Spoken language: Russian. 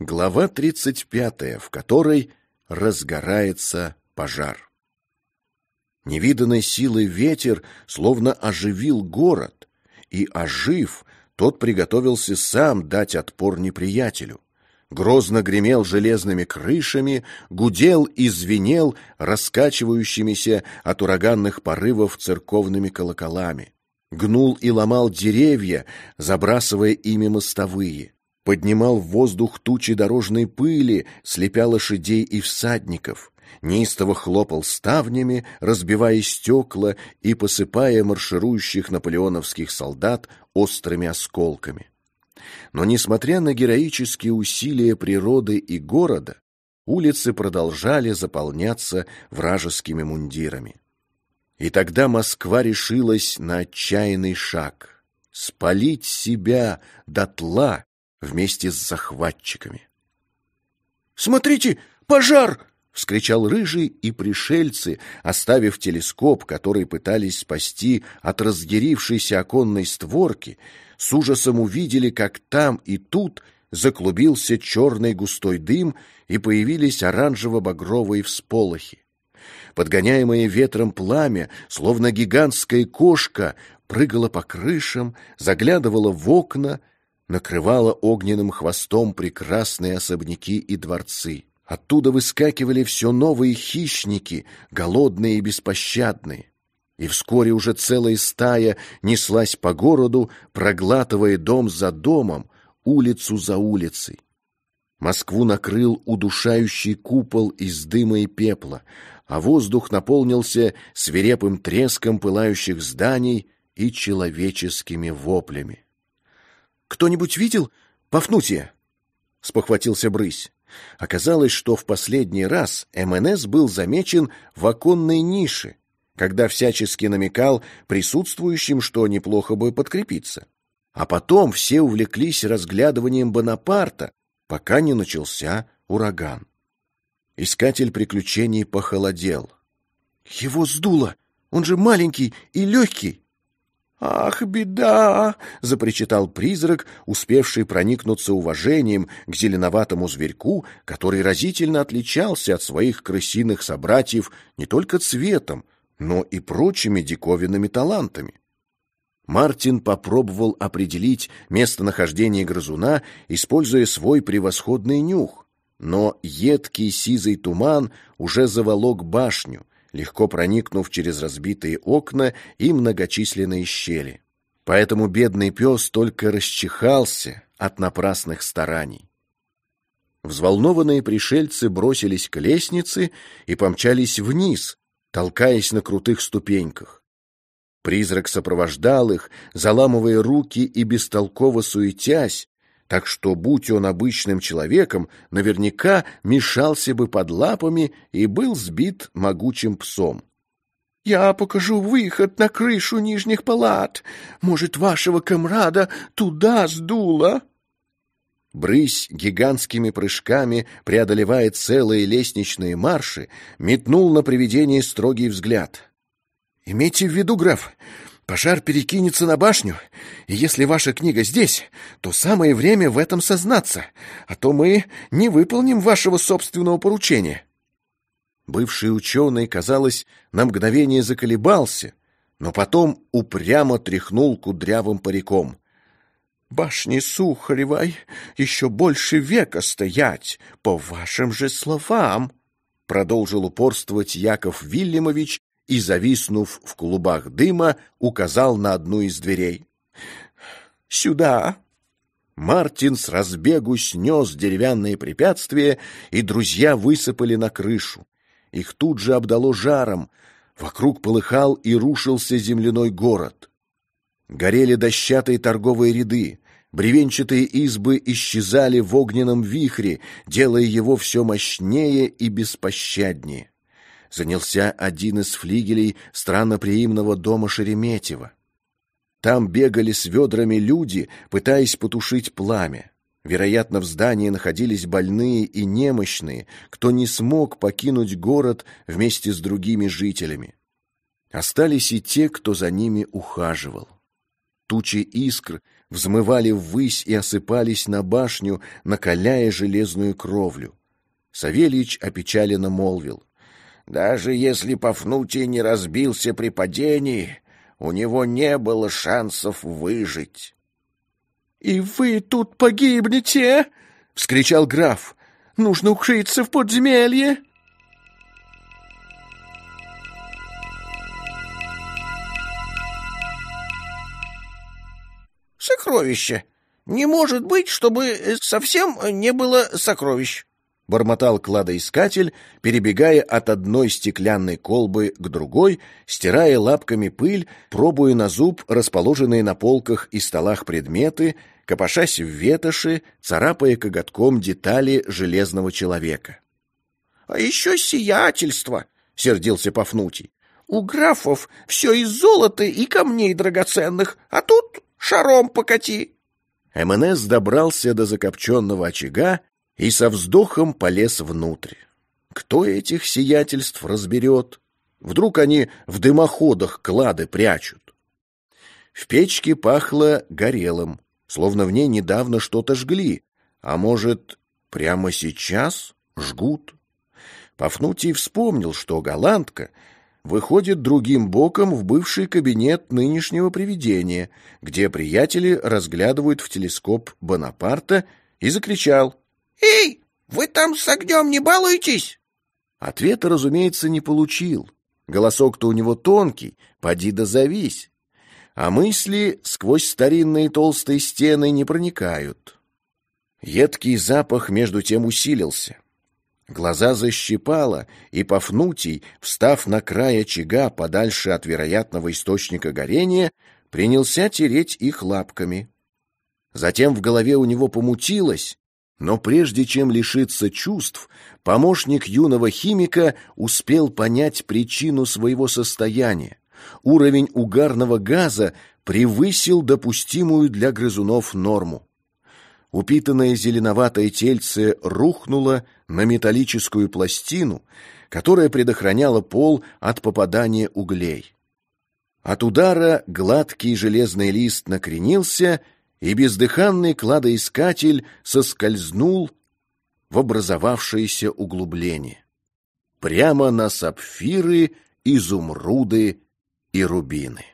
Глава 35, в которой разгорается пожар. Невиданной силой ветер словно оживил город, и, ожив, тот приготовился сам дать отпор неприятелю. Грозно гремел железными крышами, гудел и звенел раскачивающимися от ураганных порывов церковными колоколами. Гнул и ломал деревья, забрасывая ими мостовые. Поднимал в воздух тучи дорожной пыли, слепя лошадей и всадников неистово хлопал ставнями, разбивая стекла и посыпая марширующих наполеоновских солдат острыми осколками. Но, несмотря на героические усилия природы и города, улицы продолжали заполняться вражескими мундирами. И тогда Москва решилась на отчаянный шаг — спалить себя дотла вместе с захватчиками. «Смотрите, пожар!» — вскричал Рыжий, и пришельцы, оставив телескоп, который пытались спасти от разъярившейся оконной створки, с ужасом увидели, как там и тут заклубился черный густой дым и появились оранжево-багровые всполохи. Подгоняемое ветром пламя, словно гигантская кошка, прыгало по крышам, заглядывало в окна, накрывало огненным хвостом прекрасные особняки и дворцы. Оттуда выскакивали все новые хищники, голодные и беспощадные. И вскоре уже целая стая неслась по городу, проглатывая дом за домом, улицу за улицей. Москву накрыл удушающий купол из дыма и пепла, а воздух наполнился свирепым треском пылающих зданий и человеческими воплями. «Кто-нибудь видел Пафнутия?» — спохватился Брысь. Оказалось, что в последний раз МНС был замечен в оконной нише, когда всячески намекал присутствующим, что неплохо бы подкрепиться. А потом все увлеклись разглядыванием Бонапарта, пока не начался ураган. Искатель приключений похолодел. «Его сдуло! Он же маленький и легкий!» «Ах, беда!» — запричитал призрак, успевший проникнуться уважением к зеленоватому зверьку, который разительно отличался от своих крысиных собратьев не только цветом, но и прочими диковинными талантами. Мартин попробовал определить местонахождение грызуна, используя свой превосходный нюх, но едкий сизый туман уже заволок башню, легко проникнув через разбитые окна и многочисленные щели. Поэтому бедный пес только расчихался от напрасных стараний. Взволнованные пришельцы бросились к лестнице и помчались вниз, толкаясь на крутых ступеньках. Призрак сопровождал их, заламывая руки и бестолково суетясь, так что, будь он обычным человеком, наверняка мешался бы под лапами и был сбит могучим псом. «Я покажу выход на крышу нижних палат. Может, вашего комрада туда сдуло?» Брысь гигантскими прыжками, преодолевая целые лестничные марши, метнул на привидение строгий взгляд. «Имейте в виду, граф, Пожар перекинется на башню, и если ваша книга здесь, то самое время в этом сознаться, а то мы не выполним вашего собственного поручения». Бывший ученый, казалось, на мгновение заколебался, но потом упрямо тряхнул кудрявым париком. «Башни Сухаревой еще больше века стоять, по вашим же словам», продолжил упорствовать Яков Вильямович, и, зависнув в клубах дыма, указал на одну из дверей. «Сюда!» Мартин с разбегу снес деревянные препятствия, и друзья высыпали на крышу. Их тут же обдало жаром, вокруг полыхал и рушился земляной город. Горели дощатые торговые ряды, бревенчатые избы исчезали в огненном вихре, делая его все мощнее и беспощаднее занялся один из флигелей странноприимного дома Шереметьева. Там бегали с ведрами люди, пытаясь потушить пламя. Вероятно, в здании находились больные и немощные, кто не смог покинуть город вместе с другими жителями. Остались и те, кто за ними ухаживал. Тучи искр взмывали ввысь и осыпались на башню, накаляя железную кровлю. Савельич опечаленно молвил. «Даже если Пафнутий не разбился при падении, у него не было шансов выжить». «И вы тут погибнете?» — вскричал граф. «Нужно укрыться в подземелье». «Сокровище! Не может быть, чтобы совсем не было сокровищ!» — бормотал кладоискатель, перебегая от одной стеклянной колбы к другой, стирая лапками пыль, пробуя на зуб расположенные на полках и столах предметы, копошась в ветоши, царапая коготком детали железного человека. — А еще сиятельство! — сердился Пафнутий. — У графов все из золота и камней драгоценных, а тут шаром покати. МНС добрался до закопченного очага и со вздохом полез внутрь. Кто этих сиятельств разберет? Вдруг они в дымоходах клады прячут? В печке пахло горелым, словно в ней недавно что-то жгли, а может, прямо сейчас жгут? Пафнутий вспомнил, что голландка выходит другим боком в бывший кабинет нынешнего привидения, где приятели разглядывают в телескоп Бонапарта, и закричал «Эй, вы там с огнем не балуетесь?» Ответа, разумеется, не получил. Голосок-то у него тонкий, поди да завись. А мысли сквозь старинные толстые стены не проникают. Едкий запах между тем усилился. Глаза защипало, и Пафнутий, встав на край очага подальше от вероятного источника горения, принялся тереть их лапками. Затем в голове у него помутилось, но прежде чем лишиться чувств, помощник юного химика успел понять причину своего состояния. Уровень угарного газа превысил допустимую для грызунов норму. Упитанное зеленоватое тельце рухнуло на металлическую пластину, которая предохраняла пол от попадания углей. От удара гладкий железный лист накренился и бездыханный кладоискатель соскользнул в образовавшееся углубление. Прямо на сапфиры, изумруды и рубины.